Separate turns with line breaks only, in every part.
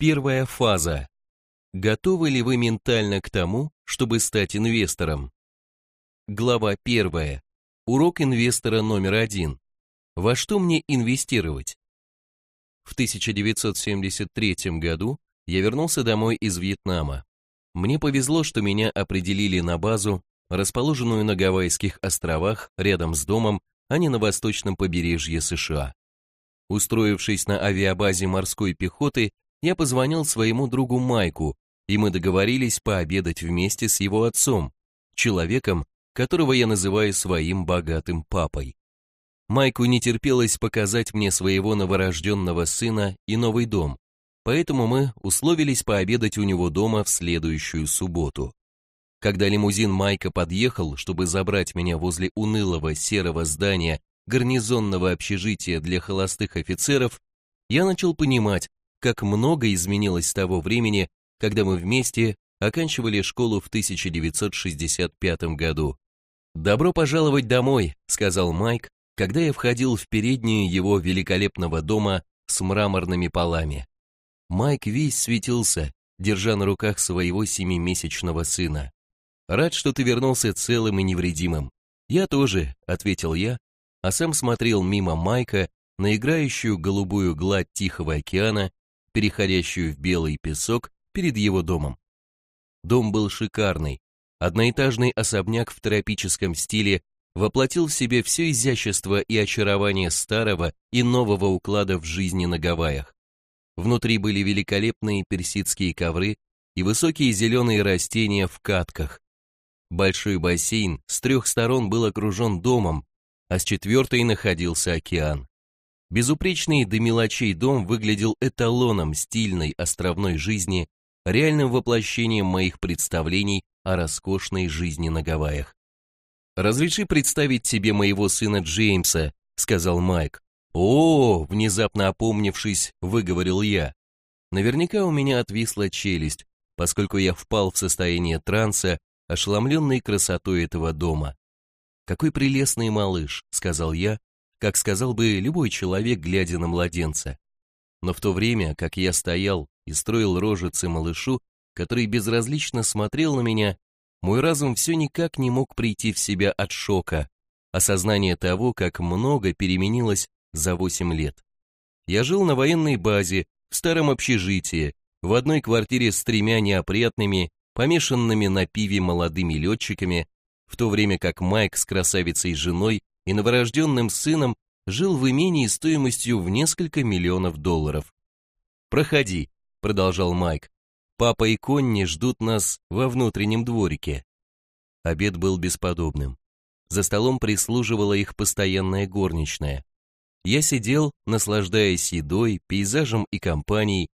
Первая фаза. Готовы ли вы ментально к тому, чтобы стать инвестором? Глава первая. Урок инвестора номер один. Во что мне инвестировать? В 1973 году я вернулся домой из Вьетнама. Мне повезло, что меня определили на базу, расположенную на Гавайских островах рядом с домом, а не на восточном побережье США. Устроившись на авиабазе морской пехоты, я позвонил своему другу Майку, и мы договорились пообедать вместе с его отцом, человеком, которого я называю своим богатым папой. Майку не терпелось показать мне своего новорожденного сына и новый дом, поэтому мы условились пообедать у него дома в следующую субботу. Когда лимузин Майка подъехал, чтобы забрать меня возле унылого серого здания гарнизонного общежития для холостых офицеров, я начал понимать, как много изменилось с того времени, когда мы вместе оканчивали школу в 1965 году. «Добро пожаловать домой», — сказал Майк, когда я входил в переднюю его великолепного дома с мраморными полами. Майк весь светился, держа на руках своего семимесячного сына. «Рад, что ты вернулся целым и невредимым». «Я тоже», — ответил я, а сам смотрел мимо Майка на играющую голубую гладь Тихого океана, переходящую в белый песок перед его домом. Дом был шикарный. Одноэтажный особняк в тропическом стиле воплотил в себе все изящество и очарование старого и нового уклада в жизни на Гавайях. Внутри были великолепные персидские ковры и высокие зеленые растения в катках. Большой бассейн с трех сторон был окружен домом, а с четвертой находился океан. Безупречный до мелочей дом выглядел эталоном стильной островной жизни, реальным воплощением моих представлений о роскошной жизни на Гавайях. «Разреши представить тебе моего сына Джеймса», — сказал Майк. «О!» — внезапно опомнившись, выговорил я. Наверняка у меня отвисла челюсть, поскольку я впал в состояние транса, ошеломленный красотой этого дома. «Какой прелестный малыш», — сказал я, как сказал бы любой человек, глядя на младенца. Но в то время, как я стоял и строил рожицы малышу, который безразлично смотрел на меня, мой разум все никак не мог прийти в себя от шока, осознания того, как много переменилось за 8 лет. Я жил на военной базе, в старом общежитии, в одной квартире с тремя неопрятными, помешанными на пиве молодыми летчиками, в то время как Майк с красавицей женой и новорожденным сыном жил в имении стоимостью в несколько миллионов долларов. «Проходи», — продолжал Майк. «Папа и Конни ждут нас во внутреннем дворике». Обед был бесподобным. За столом прислуживала их постоянная горничная. Я сидел, наслаждаясь едой, пейзажем и компанией,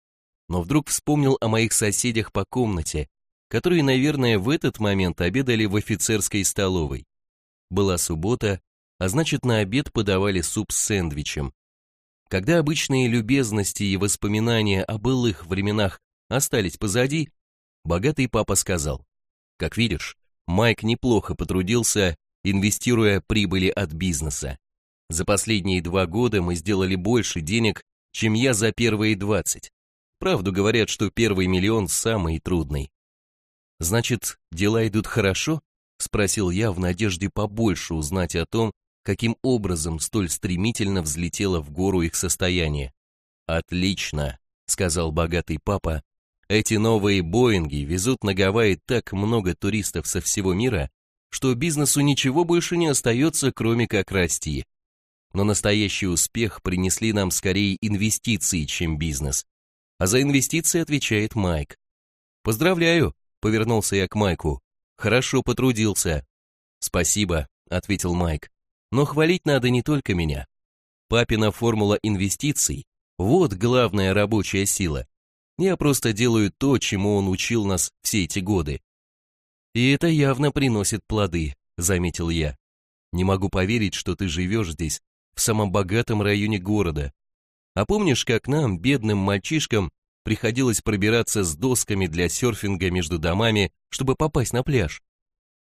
но вдруг вспомнил о моих соседях по комнате, которые, наверное, в этот момент обедали в офицерской столовой. Была суббота, а значит на обед подавали суп с сэндвичем. Когда обычные любезности и воспоминания о былых временах остались позади, богатый папа сказал, «Как видишь, Майк неплохо потрудился, инвестируя прибыли от бизнеса. За последние два года мы сделали больше денег, чем я за первые двадцать. Правду говорят, что первый миллион самый трудный. «Значит, дела идут хорошо?» — спросил я в надежде побольше узнать о том, каким образом столь стремительно взлетело в гору их состояние. «Отлично», — сказал богатый папа. «Эти новые Боинги везут на Гавайи так много туристов со всего мира, что бизнесу ничего больше не остается, кроме как расти. Но настоящий успех принесли нам скорее инвестиции, чем бизнес. А за инвестиции отвечает Майк. Поздравляю, Повернулся я к Майку. Хорошо потрудился. Спасибо, ответил Майк. Но хвалить надо не только меня. Папина формула инвестиций – вот главная рабочая сила. Я просто делаю то, чему он учил нас все эти годы. И это явно приносит плоды, заметил я. Не могу поверить, что ты живешь здесь, в самом богатом районе города. А помнишь, как нам, бедным мальчишкам, приходилось пробираться с досками для серфинга между домами, чтобы попасть на пляж.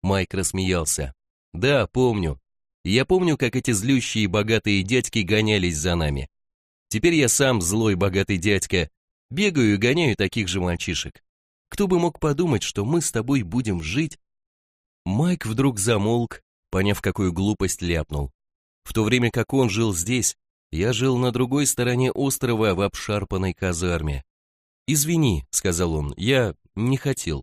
Майк рассмеялся. Да, помню. Я помню, как эти злющие богатые дядьки гонялись за нами. Теперь я сам злой богатый дядька, Бегаю и гоняю таких же мальчишек. Кто бы мог подумать, что мы с тобой будем жить? Майк вдруг замолк, поняв, какую глупость ляпнул. В то время как он жил здесь, я жил на другой стороне острова в обшарпанной казарме. «Извини», — сказал он, — «я не хотел».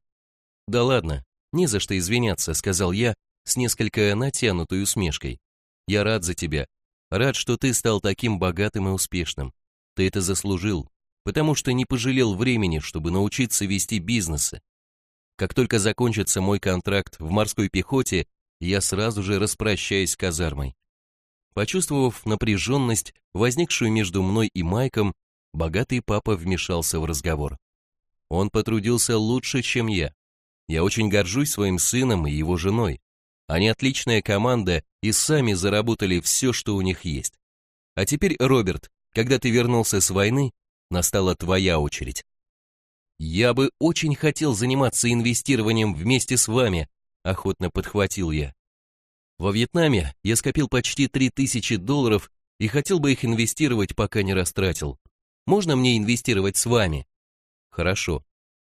«Да ладно, не за что извиняться», — сказал я с несколько натянутой усмешкой. «Я рад за тебя. Рад, что ты стал таким богатым и успешным. Ты это заслужил, потому что не пожалел времени, чтобы научиться вести бизнесы. Как только закончится мой контракт в морской пехоте, я сразу же распрощаюсь с казармой. Почувствовав напряженность, возникшую между мной и Майком, богатый папа вмешался в разговор. Он потрудился лучше, чем я. Я очень горжусь своим сыном и его женой. Они отличная команда и сами заработали все, что у них есть. А теперь, Роберт, когда ты вернулся с войны, настала твоя очередь. Я бы очень хотел заниматься инвестированием вместе с вами, охотно подхватил я. Во Вьетнаме я скопил почти 3000 долларов и хотел бы их инвестировать, пока не растратил. Можно мне инвестировать с вами? Хорошо.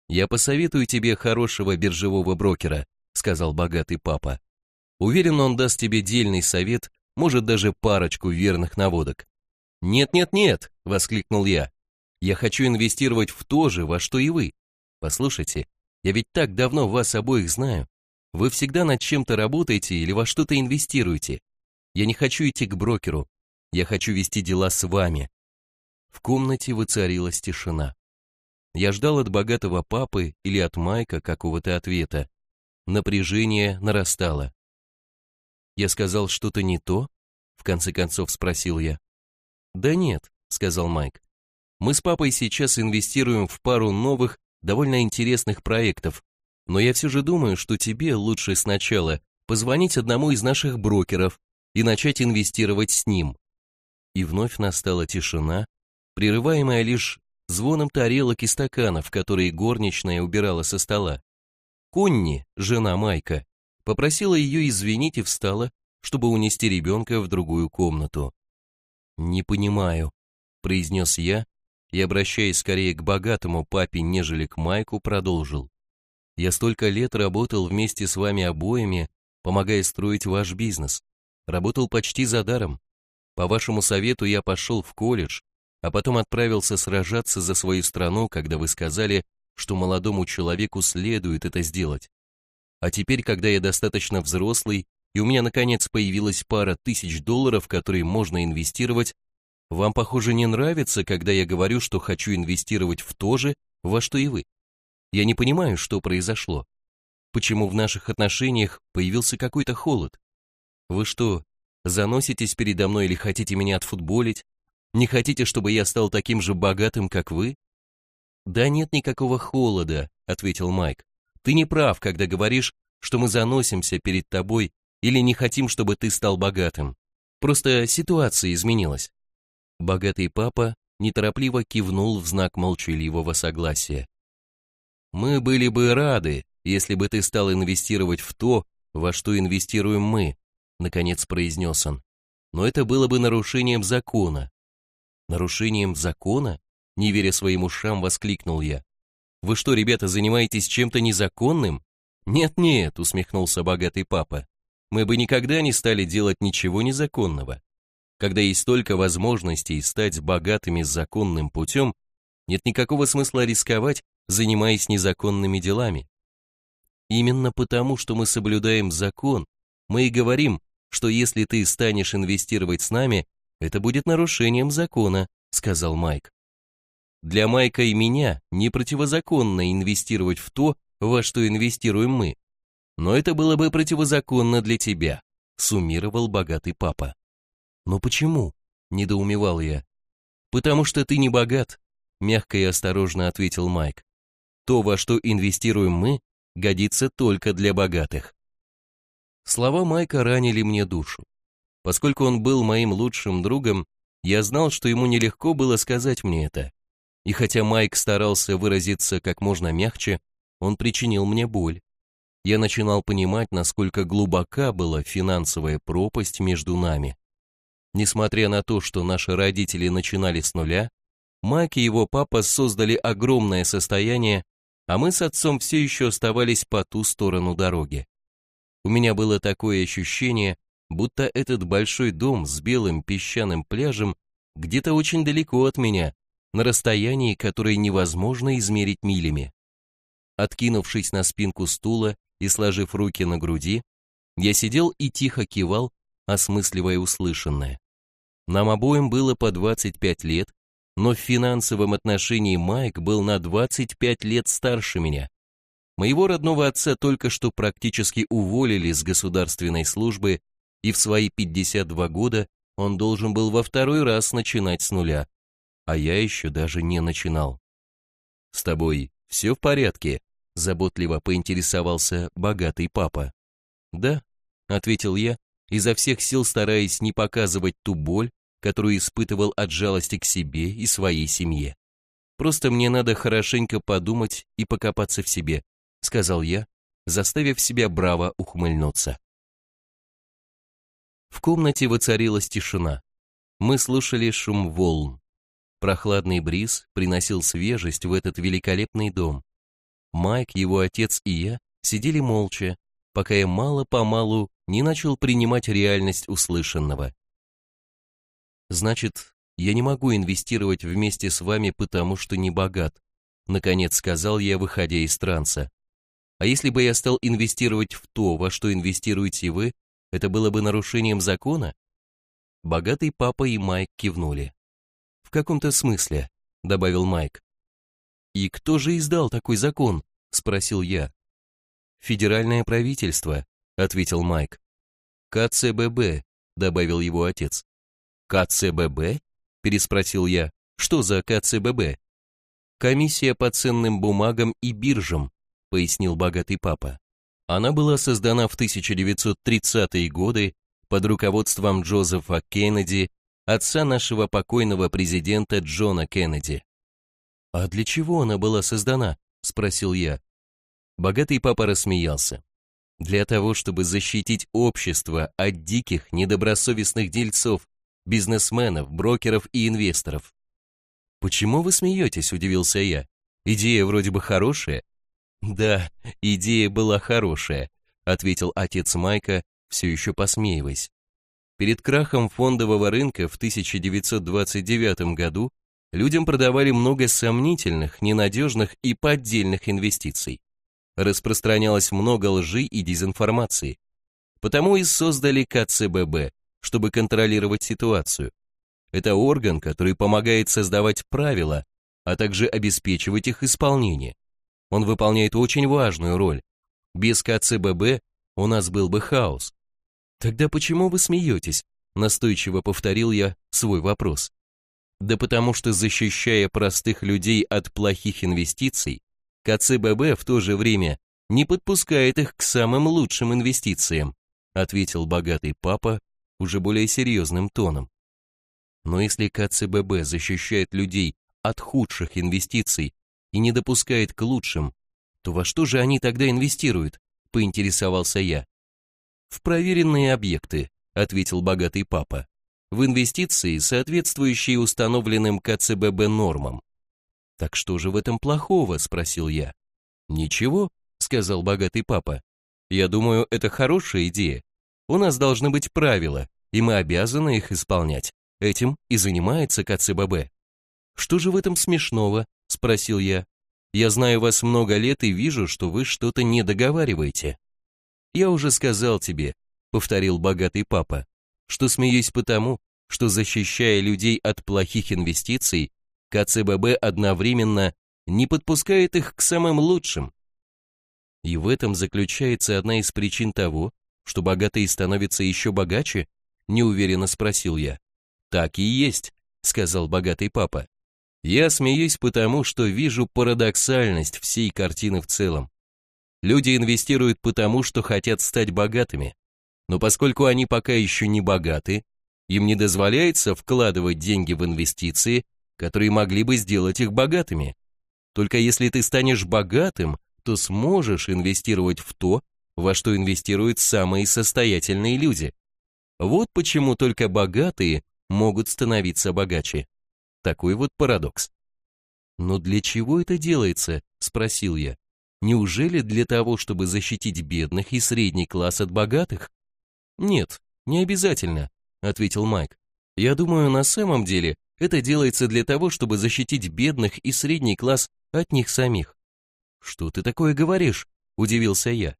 Я посоветую тебе хорошего биржевого брокера, сказал богатый папа. Уверен, он даст тебе дельный совет, может даже парочку верных наводок. «Нет-нет-нет!» — воскликнул я. «Я хочу инвестировать в то же, во что и вы. Послушайте, я ведь так давно вас обоих знаю. Вы всегда над чем-то работаете или во что-то инвестируете. Я не хочу идти к брокеру. Я хочу вести дела с вами». В комнате воцарилась тишина. Я ждал от богатого папы или от Майка какого-то ответа. Напряжение нарастало. Я сказал что-то не то? В конце концов спросил я. Да нет, сказал Майк. Мы с папой сейчас инвестируем в пару новых, довольно интересных проектов, но я все же думаю, что тебе лучше сначала позвонить одному из наших брокеров и начать инвестировать с ним. И вновь настала тишина, прерываемая лишь звоном тарелок и стаканов, которые горничная убирала со стола. Конни, жена Майка, попросила ее извинить и встала, чтобы унести ребенка в другую комнату. «Не понимаю», — произнес я, и, обращаясь скорее к богатому папе, нежели к Майку, продолжил. «Я столько лет работал вместе с вами обоими, помогая строить ваш бизнес. Работал почти за даром. По вашему совету я пошел в колледж, а потом отправился сражаться за свою страну, когда вы сказали, что молодому человеку следует это сделать. А теперь, когда я достаточно взрослый, и у меня наконец появилась пара тысяч долларов, которые можно инвестировать, вам, похоже, не нравится, когда я говорю, что хочу инвестировать в то же, во что и вы. Я не понимаю, что произошло. Почему в наших отношениях появился какой-то холод? Вы что, заноситесь передо мной или хотите меня отфутболить? Не хотите, чтобы я стал таким же богатым, как вы? Да нет никакого холода, ответил Майк. Ты не прав, когда говоришь, что мы заносимся перед тобой или не хотим, чтобы ты стал богатым. Просто ситуация изменилась. Богатый папа неторопливо кивнул в знак молчаливого согласия. Мы были бы рады, если бы ты стал инвестировать в то, во что инвестируем мы, наконец произнес он. Но это было бы нарушением закона. Нарушением закона? Не веря своим ушам, воскликнул я. Вы что, ребята, занимаетесь чем-то незаконным? Нет-нет, усмехнулся богатый папа. Мы бы никогда не стали делать ничего незаконного. Когда есть столько возможностей стать богатыми законным путем, нет никакого смысла рисковать, занимаясь незаконными делами. Именно потому, что мы соблюдаем закон, мы и говорим, что если ты станешь инвестировать с нами, это будет нарушением закона, сказал Майк. Для Майка и меня не противозаконно инвестировать в то, во что инвестируем мы. Но это было бы противозаконно для тебя, суммировал богатый папа. Но почему? недоумевал я. Потому что ты не богат, мягко и осторожно ответил Майк. То, во что инвестируем мы, годится только для богатых. Слова Майка ранили мне душу. Поскольку он был моим лучшим другом, я знал, что ему нелегко было сказать мне это. И хотя Майк старался выразиться как можно мягче, он причинил мне боль. Я начинал понимать, насколько глубока была финансовая пропасть между нами. Несмотря на то, что наши родители начинали с нуля, Майк и его папа создали огромное состояние, а мы с отцом все еще оставались по ту сторону дороги. У меня было такое ощущение, будто этот большой дом с белым песчаным пляжем где-то очень далеко от меня, на расстоянии, которое невозможно измерить милями. Откинувшись на спинку стула и сложив руки на груди, я сидел и тихо кивал, осмысливая услышанное. Нам обоим было по 25 лет, но в финансовом отношении Майк был на 25 лет старше меня. Моего родного отца только что практически уволили с государственной службы, и в свои 52 года он должен был во второй раз начинать с нуля, а я еще даже не начинал. «С тобой все в порядке?» – заботливо поинтересовался богатый папа. «Да», – ответил я, изо всех сил стараясь не показывать ту боль, которую испытывал от жалости к себе и своей семье. «Просто мне надо хорошенько подумать и покопаться в себе», — сказал я, заставив себя браво ухмыльнуться. В комнате воцарилась тишина. Мы слушали шум волн. Прохладный бриз приносил свежесть в этот великолепный дом. Майк, его отец и я сидели молча, пока я мало-помалу не начал принимать реальность услышанного. Значит, я не могу инвестировать вместе с вами, потому что не богат, наконец сказал я, выходя из транса. А если бы я стал инвестировать в то, во что инвестируете вы, это было бы нарушением закона? Богатый папа и Майк кивнули. В каком-то смысле, добавил Майк. И кто же издал такой закон? спросил я. Федеральное правительство, ответил Майк. КЦББ, добавил его отец. КЦББ? Переспросил я. Что за КЦББ? Комиссия по ценным бумагам и биржам, пояснил богатый папа. Она была создана в 1930-е годы под руководством Джозефа Кеннеди, отца нашего покойного президента Джона Кеннеди. «А для чего она была создана?» – спросил я. Богатый папа рассмеялся. «Для того, чтобы защитить общество от диких, недобросовестных дельцов, бизнесменов, брокеров и инвесторов. «Почему вы смеетесь?» – удивился я. «Идея вроде бы хорошая». «Да, идея была хорошая», – ответил отец Майка, все еще посмеиваясь. Перед крахом фондового рынка в 1929 году людям продавали много сомнительных, ненадежных и поддельных инвестиций. Распространялось много лжи и дезинформации. Потому и создали КЦББ, чтобы контролировать ситуацию. Это орган, который помогает создавать правила, а также обеспечивать их исполнение. Он выполняет очень важную роль. Без КЦББ у нас был бы хаос. Тогда почему вы смеетесь? Настойчиво повторил я свой вопрос. Да потому что защищая простых людей от плохих инвестиций, КЦББ в то же время не подпускает их к самым лучшим инвестициям, ответил богатый папа уже более серьезным тоном. Но если КЦББ защищает людей от худших инвестиций и не допускает к лучшим, то во что же они тогда инвестируют, поинтересовался я. В проверенные объекты, ответил богатый папа. В инвестиции, соответствующие установленным КЦББ нормам. Так что же в этом плохого, спросил я. Ничего, сказал богатый папа. Я думаю, это хорошая идея. У нас должны быть правила, и мы обязаны их исполнять. Этим и занимается КЦББ. Что же в этом смешного? Спросил я. Я знаю вас много лет и вижу, что вы что-то не договариваете. Я уже сказал тебе, повторил богатый папа, что смеюсь потому, что защищая людей от плохих инвестиций, КЦББ одновременно не подпускает их к самым лучшим. И в этом заключается одна из причин того, что богатые становятся еще богаче? Неуверенно спросил я. Так и есть, сказал богатый папа. Я смеюсь потому, что вижу парадоксальность всей картины в целом. Люди инвестируют потому, что хотят стать богатыми. Но поскольку они пока еще не богаты, им не дозволяется вкладывать деньги в инвестиции, которые могли бы сделать их богатыми. Только если ты станешь богатым, то сможешь инвестировать в то, во что инвестируют самые состоятельные люди. Вот почему только богатые могут становиться богаче. Такой вот парадокс. «Но для чего это делается?» – спросил я. «Неужели для того, чтобы защитить бедных и средний класс от богатых?» «Нет, не обязательно», – ответил Майк. «Я думаю, на самом деле это делается для того, чтобы защитить бедных и средний класс от них самих». «Что ты такое говоришь?» – удивился я.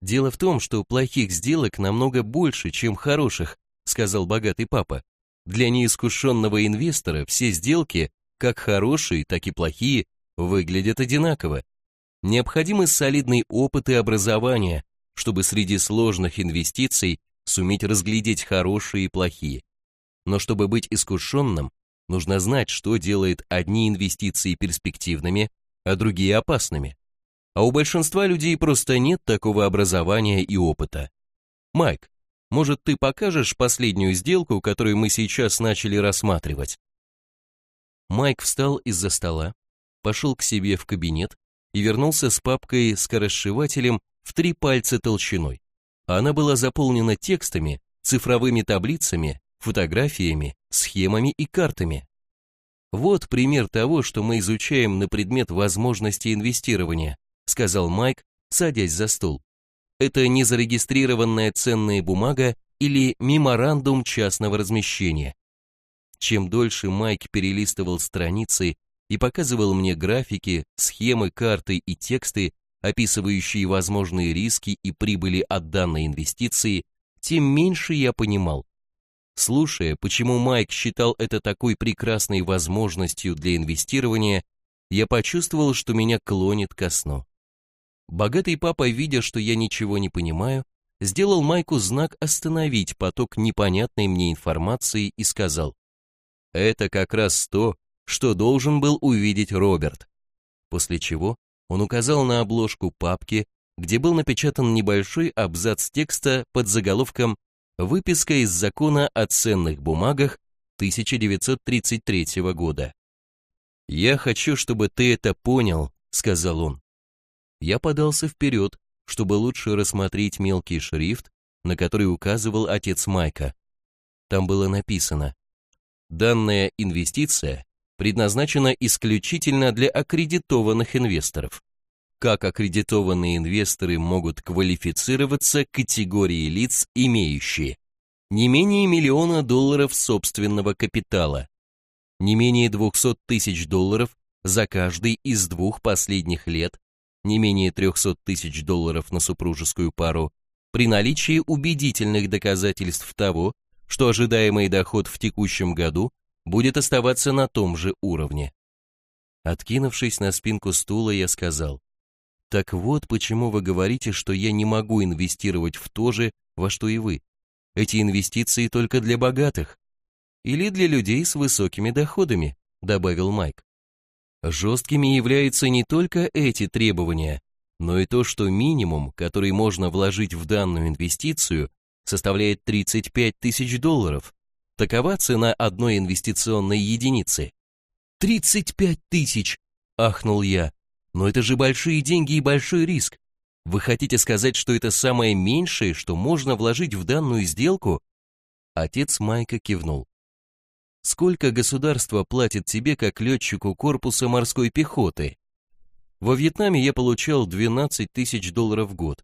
«Дело в том, что плохих сделок намного больше, чем хороших», – сказал богатый папа. «Для неискушенного инвестора все сделки как хорошие, так и плохие, выглядят одинаково. Необходимы солидный опыт и образование, чтобы среди сложных инвестиций суметь разглядеть хорошие и плохие. Но чтобы быть искушенным, нужно знать, что делает одни инвестиции перспективными, а другие опасными. А у большинства людей просто нет такого образования и опыта. Майк, может ты покажешь последнюю сделку, которую мы сейчас начали рассматривать? Майк встал из-за стола, пошел к себе в кабинет и вернулся с папкой с скоросшивателем в три пальца толщиной. Она была заполнена текстами, цифровыми таблицами, фотографиями, схемами и картами. Вот пример того, что мы изучаем на предмет возможности инвестирования, сказал Майк, садясь за стол. Это незарегистрированная ценная бумага или меморандум частного размещения. Чем дольше Майк перелистывал страницы и показывал мне графики, схемы, карты и тексты, описывающие возможные риски и прибыли от данной инвестиции, тем меньше я понимал. Слушая, почему Майк считал это такой прекрасной возможностью для инвестирования, я почувствовал, что меня клонит ко сну. Богатый папа, видя, что я ничего не понимаю, сделал Майку знак остановить поток непонятной мне информации и сказал, это как раз то, что должен был увидеть Роберт. После чего он указал на обложку папки, где был напечатан небольшой абзац текста под заголовком «Выписка из закона о ценных бумагах 1933 года». «Я хочу, чтобы ты это понял», — сказал он. Я подался вперед, чтобы лучше рассмотреть мелкий шрифт, на который указывал отец Майка. Там было написано Данная инвестиция предназначена исключительно для аккредитованных инвесторов. Как аккредитованные инвесторы могут квалифицироваться категории лиц, имеющие не менее миллиона долларов собственного капитала, не менее 200 тысяч долларов за каждый из двух последних лет, не менее 300 тысяч долларов на супружескую пару, при наличии убедительных доказательств того, что ожидаемый доход в текущем году будет оставаться на том же уровне. Откинувшись на спинку стула, я сказал, «Так вот почему вы говорите, что я не могу инвестировать в то же, во что и вы. Эти инвестиции только для богатых. Или для людей с высокими доходами», добавил Майк. Жесткими являются не только эти требования, но и то, что минимум, который можно вложить в данную инвестицию, составляет 35 тысяч долларов. Такова цена одной инвестиционной единицы. 35 тысяч! Ахнул я. Но это же большие деньги и большой риск. Вы хотите сказать, что это самое меньшее, что можно вложить в данную сделку? Отец Майка кивнул. Сколько государство платит тебе как летчику корпуса морской пехоты? Во Вьетнаме я получал 12 тысяч долларов в год.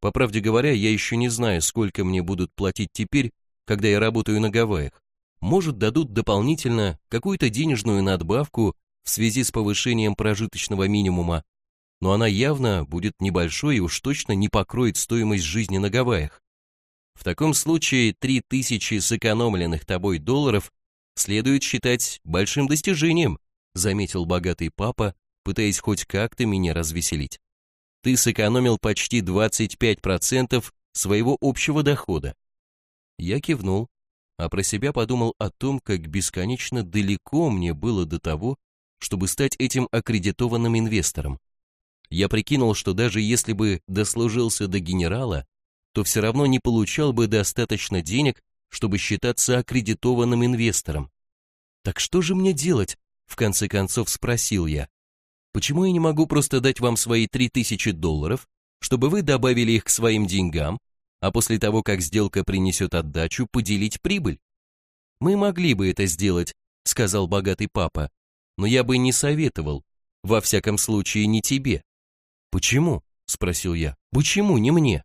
По правде говоря, я еще не знаю, сколько мне будут платить теперь, когда я работаю на Гавайях. Может, дадут дополнительно какую-то денежную надбавку в связи с повышением прожиточного минимума, но она явно будет небольшой и уж точно не покроет стоимость жизни на Гавайях. В таком случае 3000 сэкономленных тобой долларов следует считать большим достижением, заметил богатый папа, пытаясь хоть как-то меня развеселить ты сэкономил почти 25% своего общего дохода. Я кивнул, а про себя подумал о том, как бесконечно далеко мне было до того, чтобы стать этим аккредитованным инвестором. Я прикинул, что даже если бы дослужился до генерала, то все равно не получал бы достаточно денег, чтобы считаться аккредитованным инвестором. Так что же мне делать? В конце концов спросил я. Почему я не могу просто дать вам свои 3000 долларов, чтобы вы добавили их к своим деньгам, а после того, как сделка принесет отдачу, поделить прибыль? Мы могли бы это сделать, сказал богатый папа, но я бы не советовал, во всяком случае не тебе. Почему? Спросил я. Почему не мне?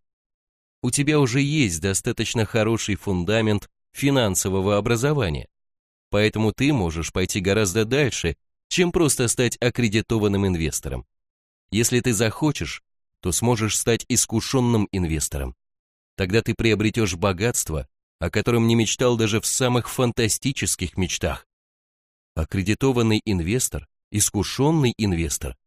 У тебя уже есть достаточно хороший фундамент финансового образования, поэтому ты можешь пойти гораздо дальше, чем просто стать аккредитованным инвестором. Если ты захочешь, то сможешь стать искушенным инвестором. Тогда ты приобретешь богатство, о котором не мечтал даже в самых фантастических мечтах. Аккредитованный инвестор, искушенный инвестор.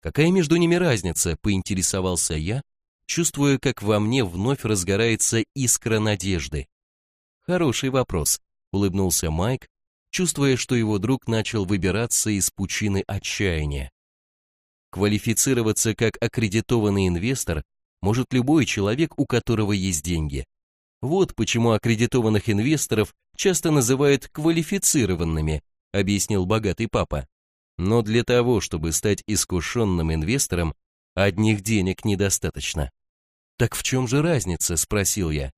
Какая между ними разница, поинтересовался я, чувствуя, как во мне вновь разгорается искра надежды. Хороший вопрос, улыбнулся Майк, чувствуя, что его друг начал выбираться из пучины отчаяния. Квалифицироваться как аккредитованный инвестор может любой человек, у которого есть деньги. Вот почему аккредитованных инвесторов часто называют квалифицированными, объяснил богатый папа. Но для того, чтобы стать искушенным инвестором, одних денег недостаточно. Так в чем же разница, спросил я.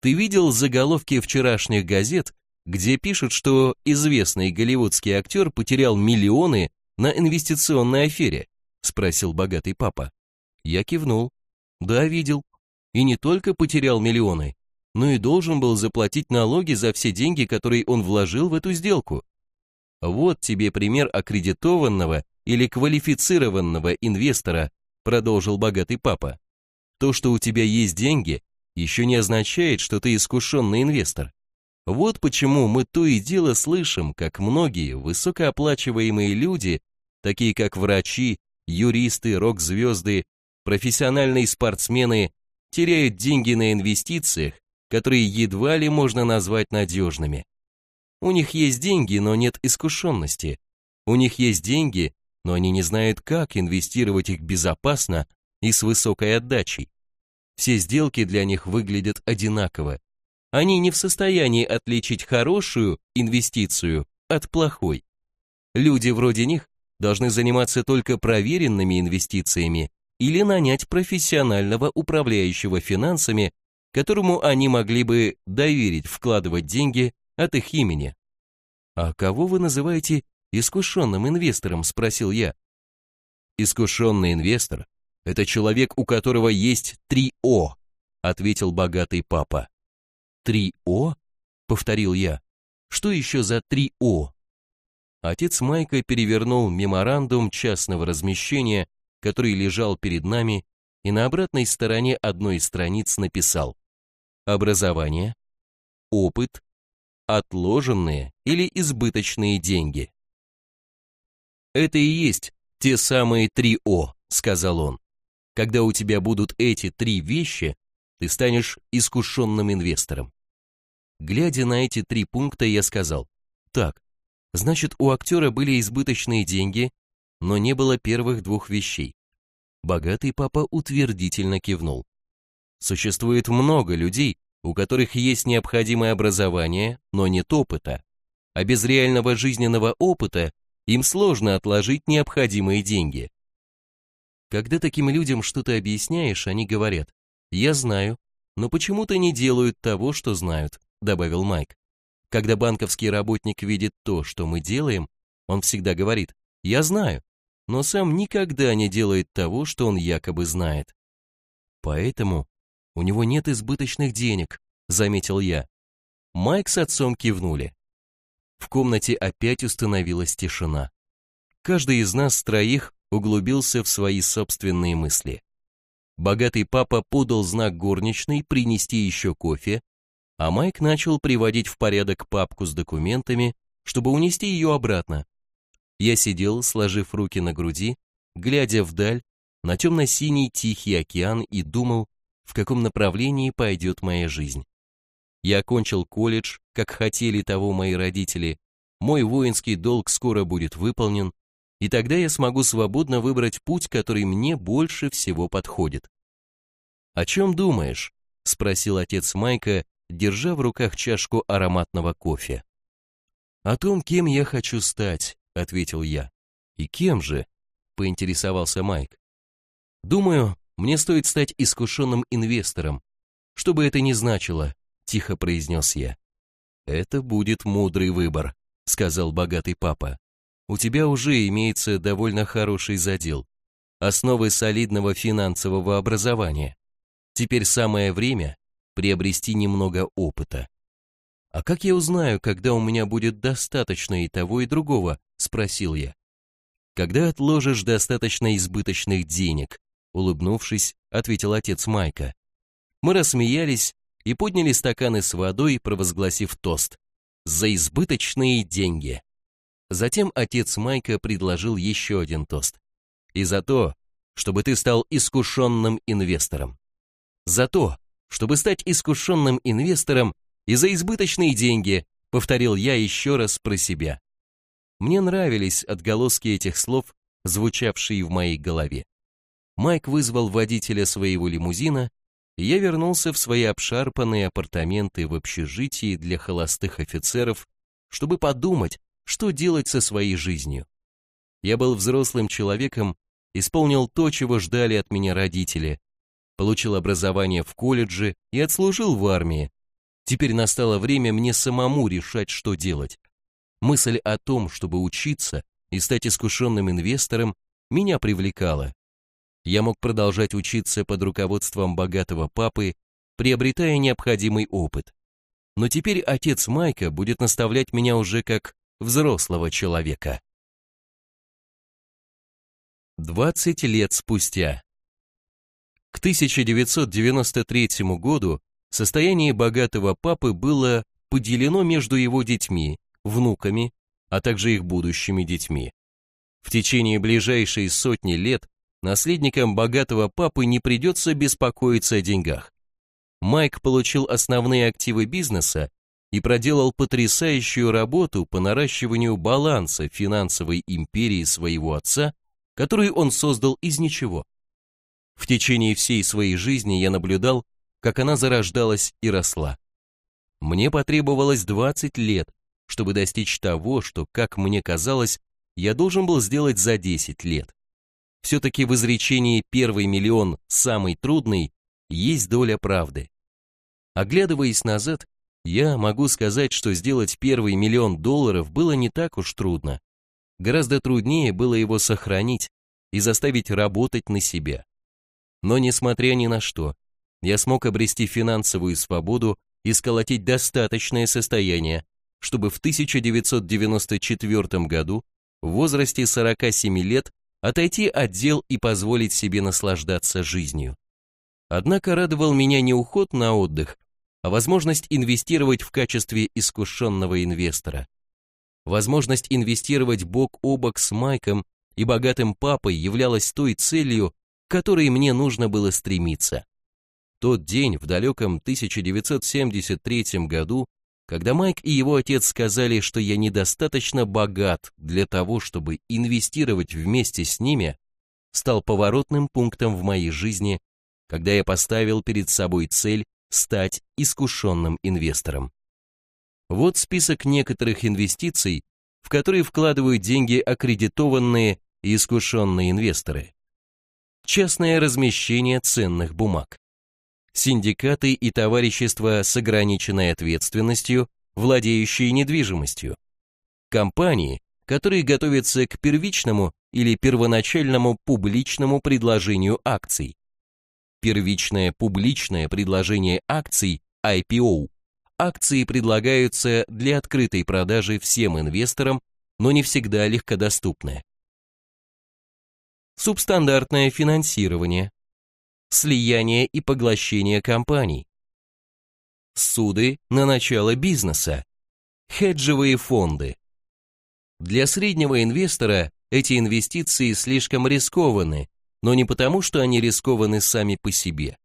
Ты видел заголовки вчерашних газет, где пишут, что известный голливудский актер потерял миллионы на инвестиционной афере? Спросил богатый папа. Я кивнул. Да, видел. И не только потерял миллионы, но и должен был заплатить налоги за все деньги, которые он вложил в эту сделку. Вот тебе пример аккредитованного или квалифицированного инвестора, продолжил богатый папа. То, что у тебя есть деньги, еще не означает, что ты искушенный инвестор. Вот почему мы то и дело слышим, как многие высокооплачиваемые люди, такие как врачи, юристы, рок-звезды, профессиональные спортсмены, теряют деньги на инвестициях, которые едва ли можно назвать надежными. У них есть деньги, но нет искушенности. У них есть деньги, но они не знают, как инвестировать их безопасно и с высокой отдачей. Все сделки для них выглядят одинаково. Они не в состоянии отличить хорошую инвестицию от плохой. Люди вроде них должны заниматься только проверенными инвестициями или нанять профессионального управляющего финансами, которому они могли бы доверить вкладывать деньги от их имени. «А кого вы называете искушенным инвестором?» – спросил я. Искушенный инвестор – это человек, у которого есть три О, ответил богатый папа. Три О? Повторил я. Что еще за три О? Отец Майка перевернул меморандум частного размещения, который лежал перед нами, и на обратной стороне одной из страниц написал «Образование, опыт, отложенные или избыточные деньги». Это и есть те самые три О, сказал он. Когда у тебя будут эти три вещи, ты станешь искушенным инвестором. Глядя на эти три пункта, я сказал, так, значит, у актера были избыточные деньги, но не было первых двух вещей. Богатый папа утвердительно кивнул. Существует много людей, у которых есть необходимое образование, но нет опыта. А без реального жизненного опыта им сложно отложить необходимые деньги. Когда таким людям что-то объясняешь, они говорят, я знаю, но почему-то не делают того, что знают, добавил Майк. Когда банковский работник видит то, что мы делаем, он всегда говорит, я знаю, но сам никогда не делает того, что он якобы знает. Поэтому у него нет избыточных денег, заметил я. Майк с отцом кивнули. В комнате опять установилась тишина. Каждый из нас троих углубился в свои собственные мысли. Богатый папа подал знак горничной принести еще кофе, а Майк начал приводить в порядок папку с документами, чтобы унести ее обратно. Я сидел, сложив руки на груди, глядя вдаль, на темно-синий тихий океан и думал, в каком направлении пойдет моя жизнь. Я окончил колледж, как хотели того мои родители, мой воинский долг скоро будет выполнен, и тогда я смогу свободно выбрать путь, который мне больше всего подходит. «О чем думаешь?» — спросил отец Майка, держа в руках чашку ароматного кофе. «О том, кем я хочу стать», — ответил я. «И кем же?» — поинтересовался Майк. «Думаю, мне стоит стать искушенным инвестором. Что бы это ни значило», — тихо произнес я. «Это будет мудрый выбор», сказал богатый папа, у тебя уже имеется довольно хороший задел, основы солидного финансового образования. Теперь самое время приобрести немного опыта. А как я узнаю, когда у меня будет достаточно и того, и другого, спросил я. Когда отложишь достаточно избыточных денег, улыбнувшись, ответил отец Майка. Мы рассмеялись и подняли стаканы с водой, провозгласив тост. За избыточные деньги. Затем отец Майка предложил еще один тост. И за то, чтобы ты стал искушенным инвестором. За то, чтобы стать искушенным инвестором и за избыточные деньги, повторил я еще раз про себя. Мне нравились отголоски этих слов, звучавшие в моей голове. Майк вызвал водителя своего лимузина, и я вернулся в свои обшарпанные апартаменты в общежитии для холостых офицеров, чтобы подумать, что делать со своей жизнью. Я был взрослым человеком, исполнил то, чего ждали от меня родители, получил образование в колледже и отслужил в армии. Теперь настало время мне самому решать, что делать. Мысль о том, чтобы учиться и стать искушенным инвестором, меня привлекала. Я мог продолжать учиться под руководством богатого папы, приобретая необходимый опыт. Но теперь отец Майка будет наставлять меня уже как взрослого человека. 20 лет спустя. К 1993 году состояние богатого папы было поделено между его детьми, внуками, а также их будущими детьми. В течение ближайшей сотни лет наследникам богатого папы не придется беспокоиться о деньгах. Майк получил основные активы бизнеса и проделал потрясающую работу по наращиванию баланса финансовой империи своего отца, которую он создал из ничего. В течение всей своей жизни я наблюдал, как она зарождалась и росла. Мне потребовалось 20 лет, чтобы достичь того, что, как мне казалось, я должен был сделать за 10 лет. Все-таки в изречении «первый миллион самый трудный» есть доля правды. Оглядываясь назад, я могу сказать, что сделать первый миллион долларов было не так уж трудно. Гораздо труднее было его сохранить и заставить работать на себя. Но несмотря ни на что, я смог обрести финансовую свободу и сколотить достаточное состояние, чтобы в 1994 году в возрасте 47 лет отойти от дел и позволить себе наслаждаться жизнью. Однако радовал меня не уход на отдых, а возможность инвестировать в качестве искушенного инвестора. Возможность инвестировать бок о бок с Майком и богатым папой являлась той целью, к которой мне нужно было стремиться. Тот день в далеком 1973 году когда Майк и его отец сказали, что я недостаточно богат для того, чтобы инвестировать вместе с ними, стал поворотным пунктом в моей жизни, когда я поставил перед собой цель стать искушенным инвестором. Вот список некоторых инвестиций, в которые вкладывают деньги аккредитованные и искушенные инвесторы. Частное размещение ценных бумаг синдикаты и товарищества с ограниченной ответственностью, владеющие недвижимостью, компании, которые готовятся к первичному или первоначальному публичному предложению акций. Первичное публичное предложение акций IPO. Акции предлагаются для открытой продажи всем инвесторам, но не всегда легкодоступны. Субстандартное финансирование слияние и поглощение компаний. Суды на начало бизнеса. Хеджевые фонды. Для среднего инвестора эти инвестиции слишком рискованы, но не потому, что они рискованы сами по себе,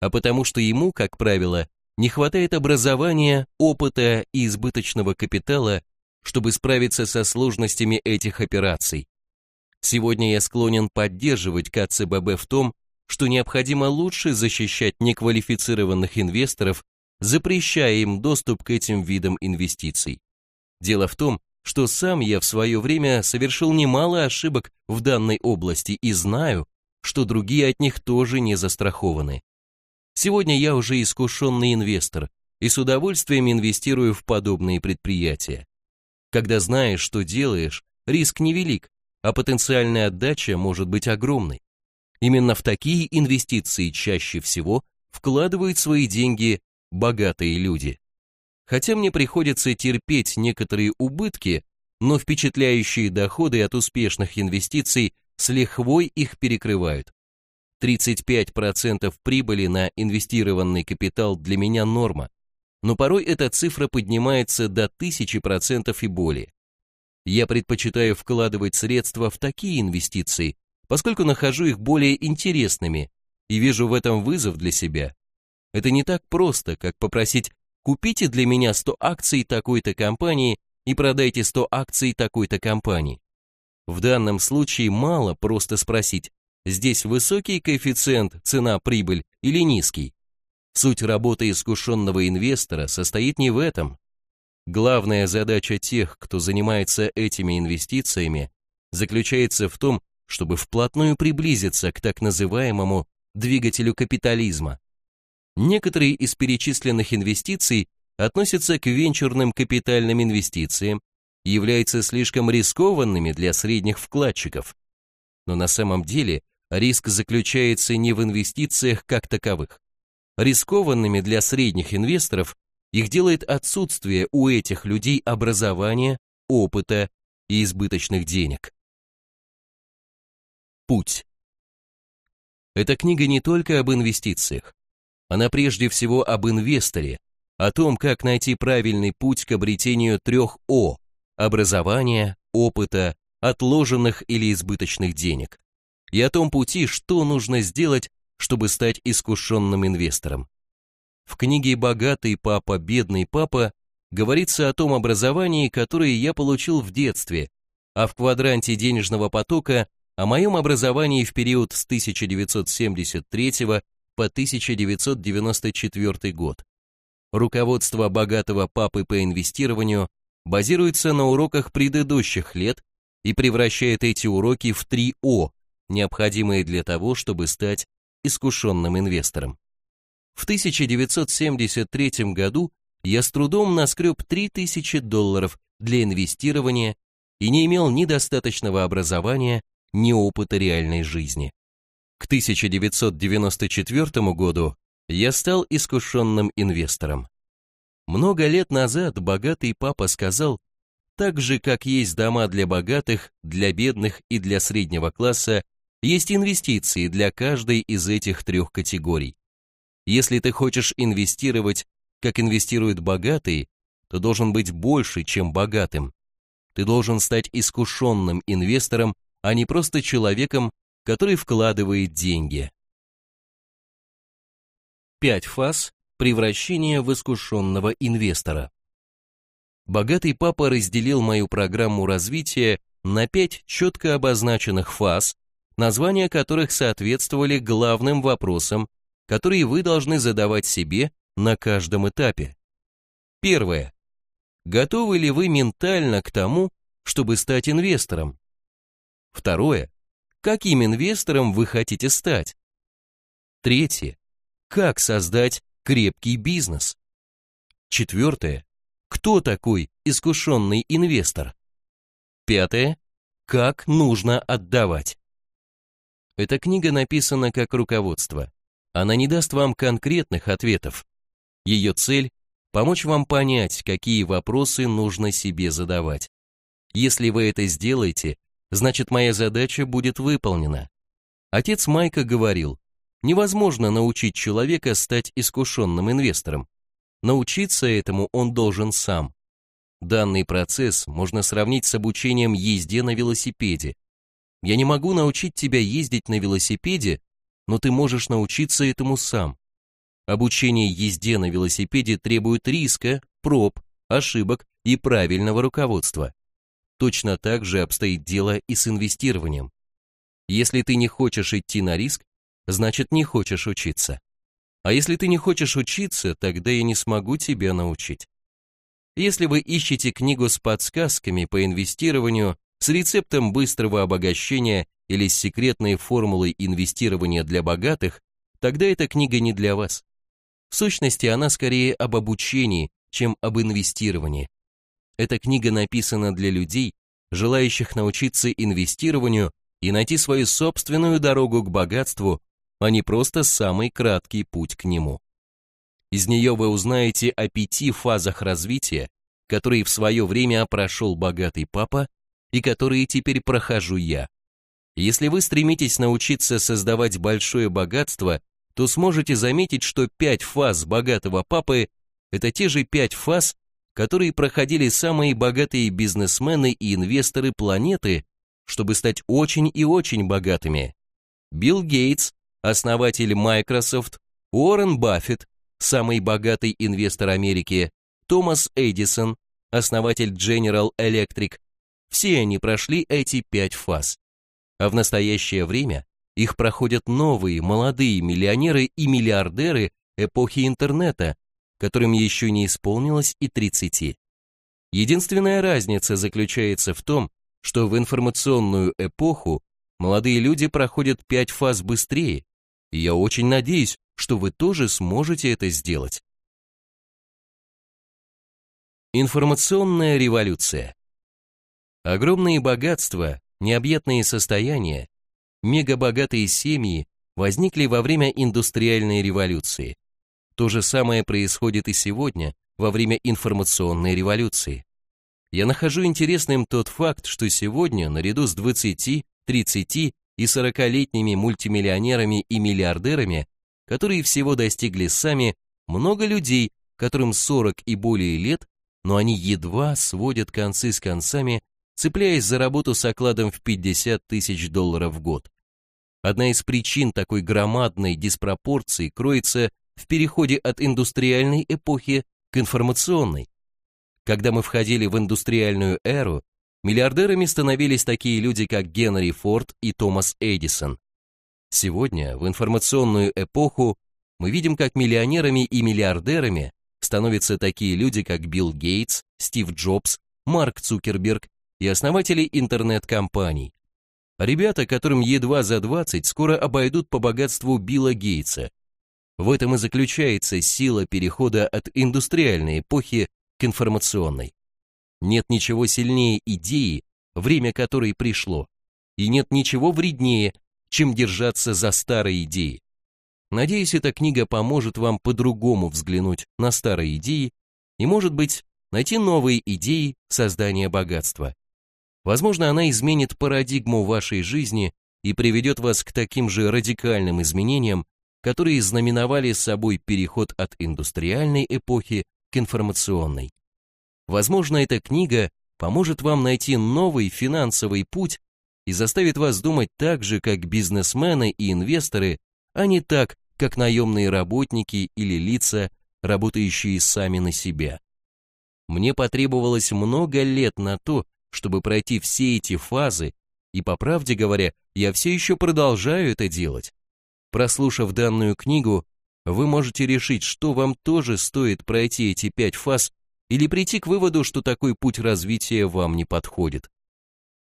а потому что ему, как правило, не хватает образования, опыта и избыточного капитала, чтобы справиться со сложностями этих операций. Сегодня я склонен поддерживать КЦББ в том, что необходимо лучше защищать неквалифицированных инвесторов, запрещая им доступ к этим видам инвестиций. Дело в том, что сам я в свое время совершил немало ошибок в данной области и знаю, что другие от них тоже не застрахованы. Сегодня я уже искушенный инвестор и с удовольствием инвестирую в подобные предприятия. Когда знаешь, что делаешь, риск невелик, а потенциальная отдача может быть огромной. Именно в такие инвестиции чаще всего вкладывают свои деньги богатые люди. Хотя мне приходится терпеть некоторые убытки, но впечатляющие доходы от успешных инвестиций с лихвой их перекрывают. 35% прибыли на инвестированный капитал для меня норма, но порой эта цифра поднимается до 1000% и более. Я предпочитаю вкладывать средства в такие инвестиции, поскольку нахожу их более интересными и вижу в этом вызов для себя. Это не так просто, как попросить «купите для меня 100 акций такой-то компании и продайте 100 акций такой-то компании». В данном случае мало просто спросить, здесь высокий коэффициент цена-прибыль или низкий. Суть работы искушенного инвестора состоит не в этом. Главная задача тех, кто занимается этими инвестициями, заключается в том, чтобы вплотную приблизиться к так называемому двигателю капитализма. Некоторые из перечисленных инвестиций относятся к венчурным капитальным инвестициям являются слишком рискованными для средних вкладчиков. Но на самом деле риск заключается не в инвестициях как таковых. Рискованными для средних инвесторов их делает отсутствие у этих людей образования, опыта и избыточных денег. Путь. Эта книга не только об инвестициях. Она прежде всего об инвесторе, о том, как найти правильный путь к обретению трех О – образования, опыта, отложенных или избыточных денег, и о том пути, что нужно сделать, чтобы стать искушенным инвестором. В книге «Богатый папа, бедный папа» говорится о том образовании, которое я получил в детстве, а в квадранте денежного потока о моем образовании в период с 1973 по 1994 год. Руководство богатого папы по инвестированию базируется на уроках предыдущих лет и превращает эти уроки в 3 О, необходимые для того, чтобы стать искушенным инвестором. В 1973 году я с трудом наскреб 3000 долларов для инвестирования и не имел ни достаточного образования, ни опыта реальной жизни. К 1994 году я стал искушенным инвестором. Много лет назад богатый папа сказал, так же, как есть дома для богатых, для бедных и для среднего класса, есть инвестиции для каждой из этих трех категорий. Если ты хочешь инвестировать, как инвестируют богатые, то должен быть больше, чем богатым. Ты должен стать искушенным инвестором а не просто человеком, который вкладывает деньги. Пять фаз превращения в искушенного инвестора. Богатый папа разделил мою программу развития на пять четко обозначенных фаз, названия которых соответствовали главным вопросам, которые вы должны задавать себе на каждом этапе. Первое. Готовы ли вы ментально к тому, чтобы стать инвестором? Второе. Каким инвестором вы хотите стать? Третье. Как создать крепкий бизнес? Четвертое. Кто такой искушенный инвестор? Пятое. Как нужно отдавать? Эта книга написана как руководство. Она не даст вам конкретных ответов. Ее цель – помочь вам понять, какие вопросы нужно себе задавать. Если вы это сделаете, значит моя задача будет выполнена. Отец Майка говорил, невозможно научить человека стать искушенным инвестором. Научиться этому он должен сам. Данный процесс можно сравнить с обучением езде на велосипеде. Я не могу научить тебя ездить на велосипеде, но ты можешь научиться этому сам. Обучение езде на велосипеде требует риска, проб, ошибок и правильного руководства. Точно так же обстоит дело и с инвестированием. Если ты не хочешь идти на риск, значит не хочешь учиться. А если ты не хочешь учиться, тогда я не смогу тебя научить. Если вы ищете книгу с подсказками по инвестированию, с рецептом быстрого обогащения или с секретной формулой инвестирования для богатых, тогда эта книга не для вас. В сущности, она скорее об обучении, чем об инвестировании. Эта книга написана для людей, желающих научиться инвестированию и найти свою собственную дорогу к богатству, а не просто самый краткий путь к нему. Из нее вы узнаете о пяти фазах развития, которые в свое время прошел богатый папа и которые теперь прохожу я. Если вы стремитесь научиться создавать большое богатство, то сможете заметить, что пять фаз богатого папы – это те же пять фаз, которые проходили самые богатые бизнесмены и инвесторы планеты, чтобы стать очень и очень богатыми. Билл Гейтс, основатель Microsoft, Уоррен Баффет, самый богатый инвестор Америки, Томас Эдисон, основатель General Electric, все они прошли эти пять фаз. А в настоящее время их проходят новые молодые миллионеры и миллиардеры эпохи интернета, которым еще не исполнилось и 30. Единственная разница заключается в том, что в информационную эпоху молодые люди проходят пять фаз быстрее, и я очень надеюсь, что вы тоже сможете это сделать. Информационная революция. Огромные богатства, необъятные состояния, мегабогатые семьи возникли во время индустриальной революции. То же самое происходит и сегодня, во время информационной революции. Я нахожу интересным тот факт, что сегодня, наряду с 20, 30 и 40-летними мультимиллионерами и миллиардерами, которые всего достигли сами, много людей, которым 40 и более лет, но они едва сводят концы с концами, цепляясь за работу с окладом в 50 тысяч долларов в год. Одна из причин такой громадной диспропорции кроется в переходе от индустриальной эпохи к информационной. Когда мы входили в индустриальную эру, миллиардерами становились такие люди, как Генри Форд и Томас Эдисон. Сегодня, в информационную эпоху, мы видим, как миллионерами и миллиардерами становятся такие люди, как Билл Гейтс, Стив Джобс, Марк Цукерберг и основатели интернет-компаний. Ребята, которым едва за 20, скоро обойдут по богатству Билла Гейтса. В этом и заключается сила перехода от индустриальной эпохи к информационной. Нет ничего сильнее идеи, время которой пришло, и нет ничего вреднее, чем держаться за старые идеи. Надеюсь, эта книга поможет вам по-другому взглянуть на старые идеи и, может быть, найти новые идеи создания богатства. Возможно, она изменит парадигму вашей жизни и приведет вас к таким же радикальным изменениям, которые знаменовали собой переход от индустриальной эпохи к информационной. Возможно, эта книга поможет вам найти новый финансовый путь и заставит вас думать так же, как бизнесмены и инвесторы, а не так, как наемные работники или лица, работающие сами на себя. Мне потребовалось много лет на то, чтобы пройти все эти фазы, и, по правде говоря, я все еще продолжаю это делать. Прослушав данную книгу, вы можете решить, что вам тоже стоит пройти эти пять фаз или прийти к выводу, что такой путь развития вам не подходит.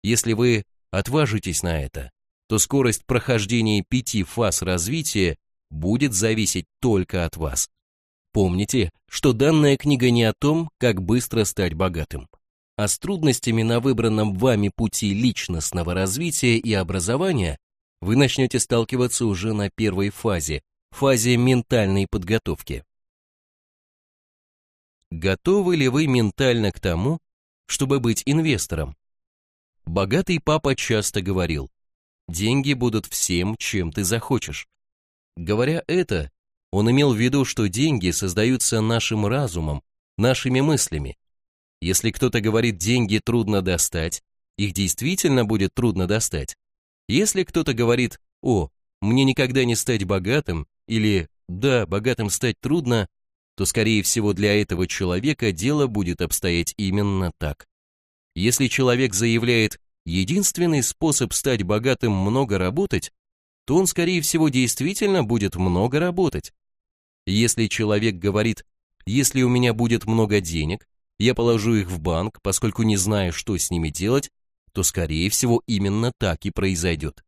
Если вы отважитесь на это, то скорость прохождения пяти фаз развития будет зависеть только от вас. Помните, что данная книга не о том, как быстро стать богатым, а с трудностями на выбранном вами пути личностного развития и образования вы начнете сталкиваться уже на первой фазе, фазе ментальной подготовки. Готовы ли вы ментально к тому, чтобы быть инвестором? Богатый папа часто говорил, деньги будут всем, чем ты захочешь. Говоря это, он имел в виду, что деньги создаются нашим разумом, нашими мыслями. Если кто-то говорит, деньги трудно достать, их действительно будет трудно достать. Если кто-то говорит, о, мне никогда не стать богатым, или да, богатым стать трудно, то, скорее всего, для этого человека дело будет обстоять именно так. Если человек заявляет «единственный способ стать богатым – много работать», то он, скорее всего, действительно будет много работать. Если человек говорит «если у меня будет много денег, я положу их в банк, поскольку не знаю, что с ними делать», то, скорее всего, именно так и произойдет.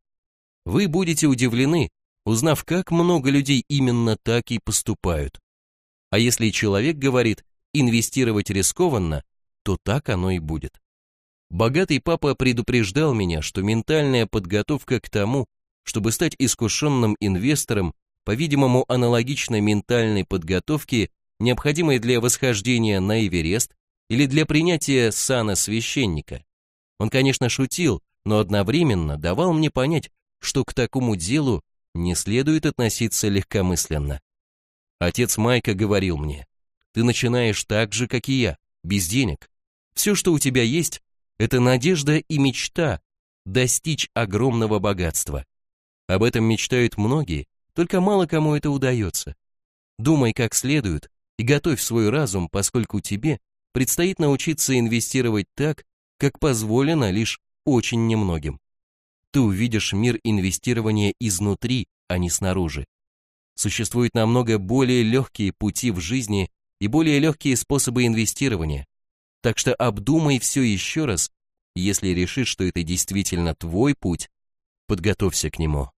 Вы будете удивлены, узнав, как много людей именно так и поступают. А если человек говорит «инвестировать рискованно», то так оно и будет. Богатый папа предупреждал меня, что ментальная подготовка к тому, чтобы стать искушенным инвестором, по-видимому, аналогична ментальной подготовке, необходимой для восхождения на Эверест или для принятия сана священника. Он, конечно, шутил, но одновременно давал мне понять, что к такому делу не следует относиться легкомысленно. Отец Майка говорил мне, ты начинаешь так же, как и я, без денег. Все, что у тебя есть, это надежда и мечта достичь огромного богатства. Об этом мечтают многие, только мало кому это удается. Думай как следует и готовь свой разум, поскольку тебе предстоит научиться инвестировать так, как позволено лишь очень немногим. Ты увидишь мир инвестирования изнутри, а не снаружи. Существуют намного более легкие пути в жизни и более легкие способы инвестирования. Так что обдумай все еще раз, если решишь, что это действительно твой путь, подготовься к нему.